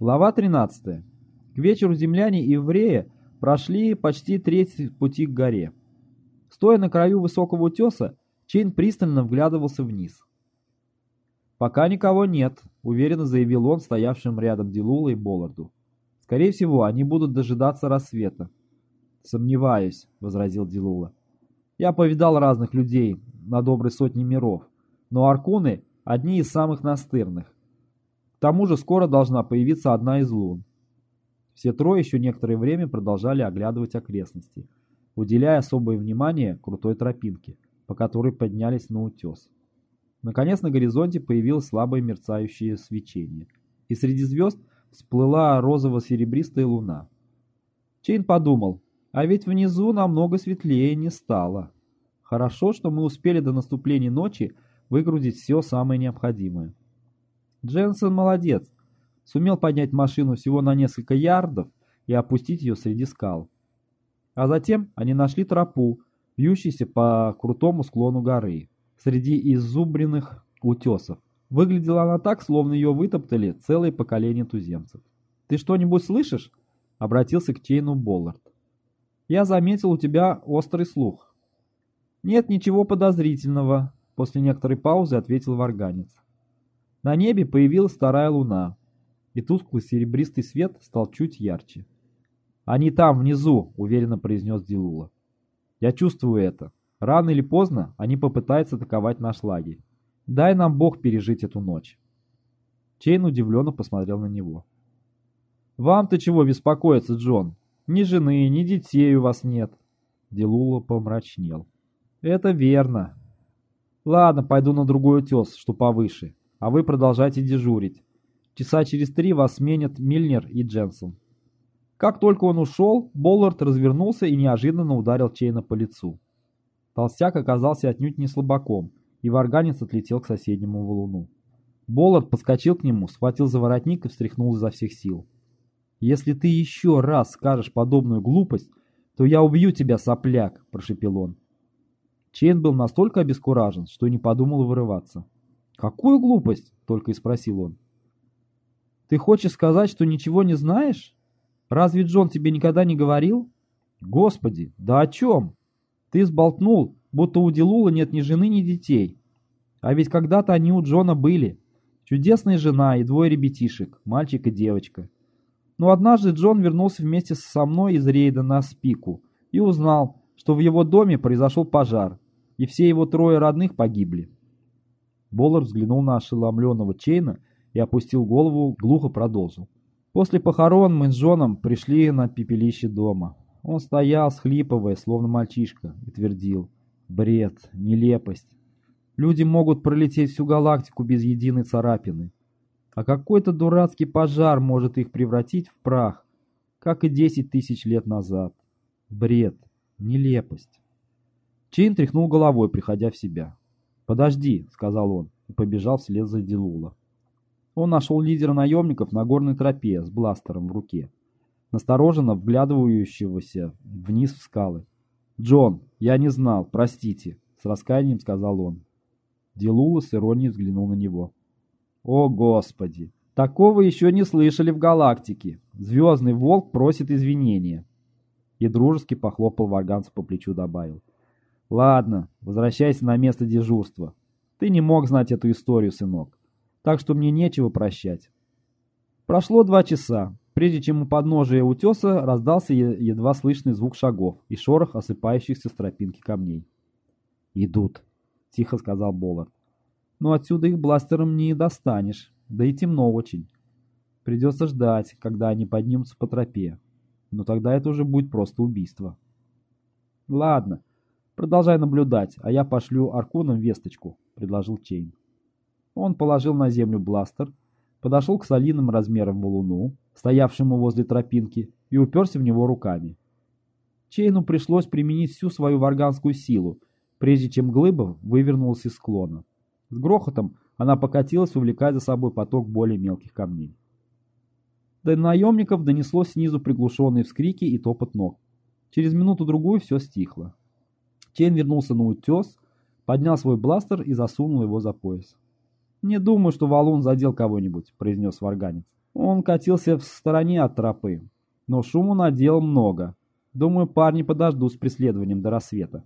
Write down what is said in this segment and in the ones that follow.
Глава 13. К вечеру земляне и евреи прошли почти треть пути к горе. Стоя на краю высокого утеса, Чейн пристально вглядывался вниз. «Пока никого нет», — уверенно заявил он стоявшим рядом Дилула и Болларду. «Скорее всего, они будут дожидаться рассвета». «Сомневаюсь», — возразил Дилула. «Я повидал разных людей на доброй сотне миров, но аркуны — одни из самых настырных. К тому же скоро должна появиться одна из лун». Все трое еще некоторое время продолжали оглядывать окрестности, уделяя особое внимание крутой тропинке, по которой поднялись на утес. Наконец на горизонте появилось слабое мерцающее свечение, и среди звезд всплыла розово-серебристая луна. Чейн подумал, а ведь внизу намного светлее не стало. Хорошо, что мы успели до наступления ночи выгрузить все самое необходимое. Дженсен молодец, сумел поднять машину всего на несколько ярдов и опустить ее среди скал. А затем они нашли тропу, вьющуюся по крутому склону горы среди изубренных утесов. Выглядела она так, словно ее вытоптали целое поколение туземцев. «Ты что-нибудь слышишь?» — обратился к Чейну Боллард. «Я заметил у тебя острый слух». «Нет ничего подозрительного», — после некоторой паузы ответил варганец. На небе появилась вторая луна, и тусклый серебристый свет стал чуть ярче. «Они там, внизу», — уверенно произнес Дилула. «Я чувствую это. Рано или поздно они попытаются атаковать наш лагерь. Дай нам Бог пережить эту ночь. Чейн удивленно посмотрел на него. «Вам-то чего беспокоиться, Джон? Ни жены, ни детей у вас нет». Делула помрачнел. «Это верно. Ладно, пойду на другой утес, что повыше, а вы продолжайте дежурить. Часа через три вас сменят Мильнер и Дженсон». Как только он ушел, Боллард развернулся и неожиданно ударил Чейна по лицу. Толстяк оказался отнюдь не слабаком, и варганец отлетел к соседнему валуну. Боллард подскочил к нему, схватил за воротник и встряхнул изо всех сил. «Если ты еще раз скажешь подобную глупость, то я убью тебя, сопляк!» – прошепел он. Чейн был настолько обескуражен, что не подумал вырываться. «Какую глупость?» – только и спросил он. «Ты хочешь сказать, что ничего не знаешь? Разве Джон тебе никогда не говорил?» «Господи, да о чем?» Ты сболтнул, будто у Дилула нет ни жены, ни детей. А ведь когда-то они у Джона были. Чудесная жена и двое ребятишек, мальчик и девочка. Но однажды Джон вернулся вместе со мной из рейда на Спику и узнал, что в его доме произошел пожар, и все его трое родных погибли. Боллар взглянул на ошеломленного Чейна и опустил голову, глухо продолжил. После похорон мы с Джоном пришли на пепелище дома. Он стоял, схлипывая, словно мальчишка, и твердил. Бред, нелепость. Люди могут пролететь всю галактику без единой царапины. А какой-то дурацкий пожар может их превратить в прах, как и десять тысяч лет назад. Бред, нелепость. Чейн тряхнул головой, приходя в себя. «Подожди», — сказал он, и побежал вслед за Дилула. Он нашел лидера наемников на горной тропе с бластером в руке настороженно вглядывающегося вниз в скалы. «Джон, я не знал, простите», — с раскаянием сказал он. Делула с иронией взглянул на него. «О, Господи! Такого еще не слышали в галактике! Звездный волк просит извинения!» И дружески похлопал варганца по плечу, добавил. «Ладно, возвращайся на место дежурства. Ты не мог знать эту историю, сынок, так что мне нечего прощать». Прошло два часа прежде чем у подножия утеса раздался едва слышный звук шагов и шорох осыпающихся с тропинки камней. «Идут», — тихо сказал Боллард. «Но отсюда их бластером не достанешь, да и темно очень. Придется ждать, когда они поднимутся по тропе. Но тогда это уже будет просто убийство». «Ладно, продолжай наблюдать, а я пошлю Аркунам весточку», — предложил Чейн. Он положил на землю бластер, подошел к солидным размерам валуну, стоявшему возле тропинки, и уперся в него руками. Чейну пришлось применить всю свою варганскую силу, прежде чем глыба вывернулась из склона. С грохотом она покатилась, увлекая за собой поток более мелких камней. До наемников донеслось снизу приглушенные вскрики и топот ног. Через минуту-другую все стихло. Чейн вернулся на утес, поднял свой бластер и засунул его за пояс. «Не думаю, что валун задел кого-нибудь», — произнес варганец. Он катился в стороне от тропы, но шуму наделал много. Думаю, парни подождут с преследованием до рассвета.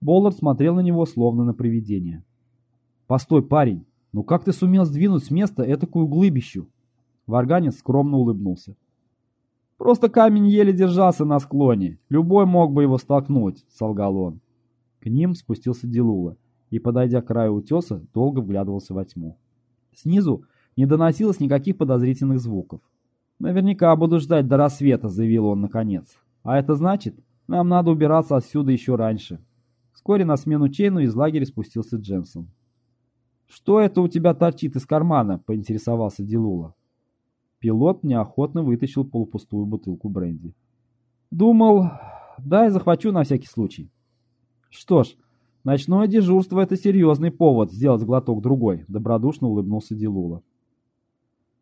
Боллард смотрел на него, словно на привидение. «Постой, парень, ну как ты сумел сдвинуть с места этакую глыбищу?» Варганец скромно улыбнулся. «Просто камень еле держался на склоне. Любой мог бы его столкнуть», — солгал он. К ним спустился Дилула и, подойдя к краю утеса, долго вглядывался во тьму. Снизу не доносилось никаких подозрительных звуков. «Наверняка буду ждать до рассвета», — заявил он наконец. «А это значит, нам надо убираться отсюда еще раньше». Вскоре на смену Чейну из лагеря спустился Дженсон. «Что это у тебя торчит из кармана?» — поинтересовался Дилула. Пилот неохотно вытащил полупустую бутылку бренди. «Думал, дай захвачу на всякий случай». «Что ж, ночное дежурство — это серьезный повод сделать глоток другой», — добродушно улыбнулся Дилула.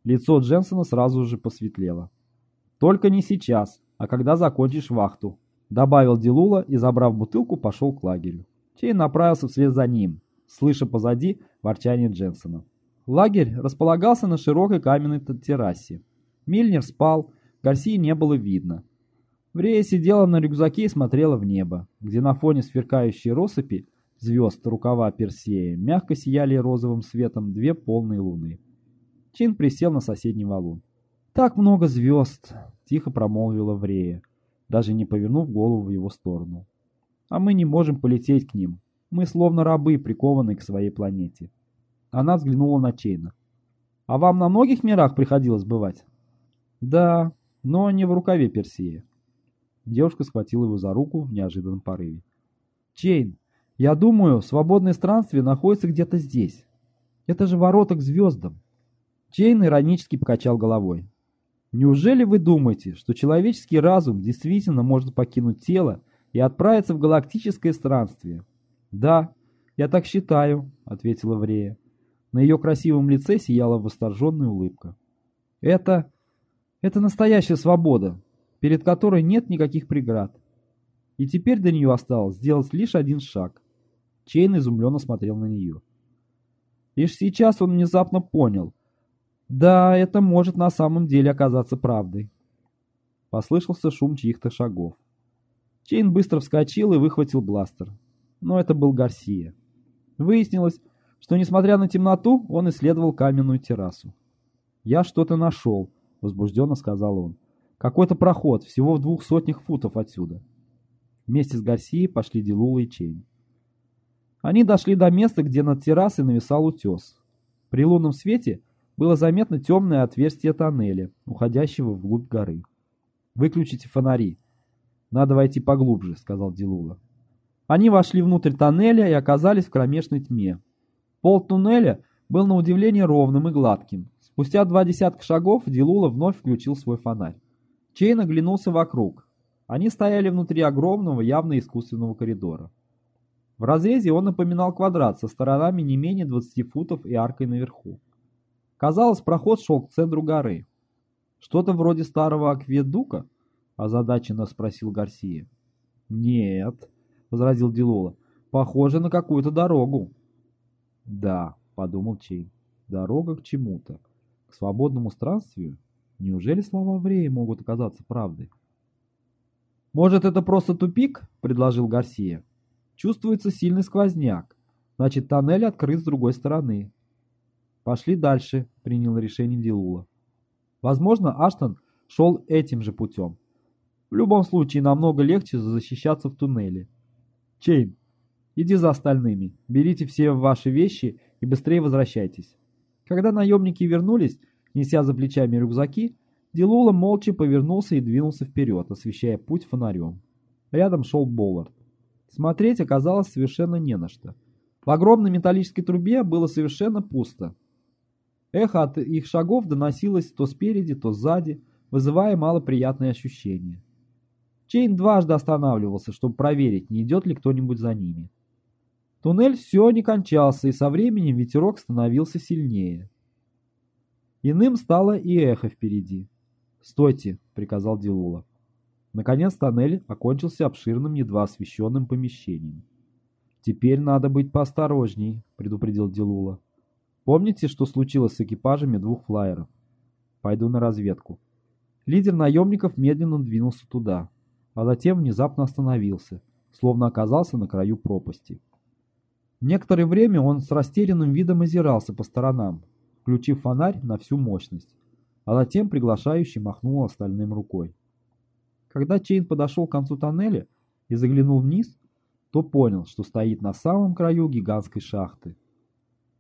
Лицо Дженсона сразу же посветлело. «Только не сейчас, а когда закончишь вахту», — добавил Дилула и, забрав бутылку, пошел к лагерю. Чей направился вслед за ним, слыша позади ворчание Дженсона. Лагерь располагался на широкой каменной террасе. Мильнер спал, Гарсии не было видно. Врея сидела на рюкзаке и смотрела в небо, где на фоне сверкающей россыпи звезд рукава Персея мягко сияли розовым светом две полные луны. Чин присел на соседний валун. «Так много звезд!» — тихо промолвила Врея, даже не повернув голову в его сторону. «А мы не можем полететь к ним. Мы словно рабы, прикованные к своей планете». Она взглянула на Чейна. «А вам на многих мирах приходилось бывать?» «Да, но не в рукаве Персея. Девушка схватила его за руку в неожиданном порыве. «Чейн, я думаю, свободное странствие находится где-то здесь. Это же ворота к звездам». Чейн иронически покачал головой. «Неужели вы думаете, что человеческий разум действительно может покинуть тело и отправиться в галактическое странствие?» «Да, я так считаю», — ответила Врея. На ее красивом лице сияла восторженная улыбка. «Это... это настоящая свобода, перед которой нет никаких преград. И теперь до нее осталось сделать лишь один шаг. Чейн изумленно смотрел на нее. Лишь сейчас он внезапно понял. Да, это может на самом деле оказаться правдой. Послышался шум чьих-то шагов. Чейн быстро вскочил и выхватил бластер. Но это был Гарсия. Выяснилось, что, несмотря на темноту, он исследовал каменную террасу. «Я что-то нашел», — возбужденно сказал он. Какой-то проход, всего в двух сотнях футов отсюда. Вместе с Гарсией пошли Дилула и Чейн. Они дошли до места, где над террасой нависал утес. При лунном свете было заметно темное отверстие тоннеля, уходящего вглубь горы. «Выключите фонари. Надо войти поглубже», — сказал Дилула. Они вошли внутрь тоннеля и оказались в кромешной тьме. Пол туннеля был на удивление ровным и гладким. Спустя два десятка шагов Дилула вновь включил свой фонарь. Чейн оглянулся вокруг. Они стояли внутри огромного, явно искусственного коридора. В разрезе он напоминал квадрат со сторонами не менее 20 футов и аркой наверху. Казалось, проход шел к центру горы. «Что-то вроде старого акведука?» – озадаченно спросил Гарсия. «Нет», – возразил Дилола, – «похоже на какую-то дорогу». «Да», – подумал Чейн, – «дорога к чему-то, к свободному странствию?» Неужели слова Врея могут оказаться правдой? «Может, это просто тупик?» — предложил Гарсия. «Чувствуется сильный сквозняк. Значит, тоннель открыт с другой стороны». «Пошли дальше», — принял решение Дилула. Возможно, Аштон шел этим же путем. В любом случае, намного легче защищаться в туннеле. Чейн, иди за остальными, берите все ваши вещи и быстрее возвращайтесь. Когда наемники вернулись, Неся за плечами рюкзаки, Дилула молча повернулся и двинулся вперед, освещая путь фонарем. Рядом шел Боллард. Смотреть оказалось совершенно не на что. В огромной металлической трубе было совершенно пусто. Эхо от их шагов доносилось то спереди, то сзади, вызывая малоприятные ощущения. Чейн дважды останавливался, чтобы проверить, не идет ли кто-нибудь за ними. Туннель все не кончался, и со временем ветерок становился сильнее. Иным стало и эхо впереди. «Стойте!» — приказал Дилула. Наконец тоннель окончился обширным, едва освещенным помещением. «Теперь надо быть поосторожней», — предупредил Дилула. «Помните, что случилось с экипажами двух флайеров? Пойду на разведку. Лидер наемников медленно двинулся туда, а затем внезапно остановился, словно оказался на краю пропасти. Некоторое время он с растерянным видом озирался по сторонам, включив фонарь на всю мощность, а затем приглашающий махнул остальным рукой. Когда Чейн подошел к концу тоннеля и заглянул вниз, то понял, что стоит на самом краю гигантской шахты.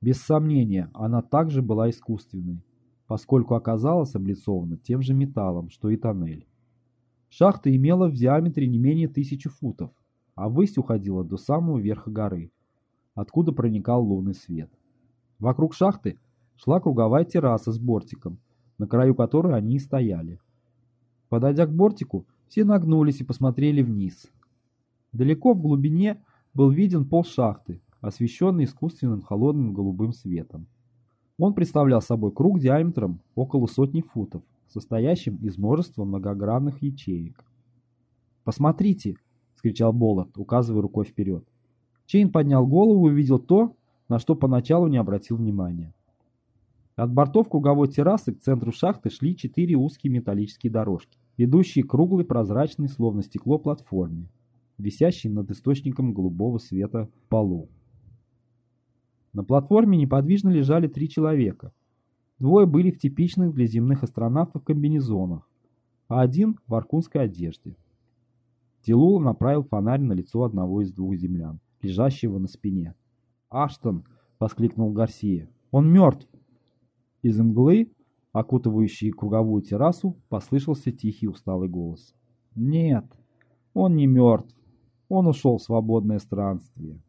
Без сомнения, она также была искусственной, поскольку оказалась облицована тем же металлом, что и тоннель. Шахта имела в диаметре не менее тысячи футов, а высь уходила до самого верха горы, откуда проникал лунный свет. Вокруг шахты шла круговая терраса с бортиком, на краю которой они и стояли. Подойдя к бортику, все нагнулись и посмотрели вниз. Далеко в глубине был виден пол шахты, освещенный искусственным холодным голубым светом. Он представлял собой круг диаметром около сотни футов, состоящим из множества многогранных ячеек. «Посмотрите!» — скричал Боллард, указывая рукой вперед. Чейн поднял голову и увидел то, на что поначалу не обратил внимания. От бортов круговой террасы к центру шахты шли четыре узкие металлические дорожки, ведущие к круглой прозрачной, словно стекло, платформе, висящей над источником голубого света полу. На платформе неподвижно лежали три человека. Двое были в типичных для земных астронавтов комбинезонах, а один в аркунской одежде. Тилула направил фонарь на лицо одного из двух землян, лежащего на спине. «Аштон!» — воскликнул Гарсия. «Он мертв!» Из мглы, окутывающей круговую террасу, послышался тихий усталый голос. «Нет, он не мертв. Он ушел в свободное странствие».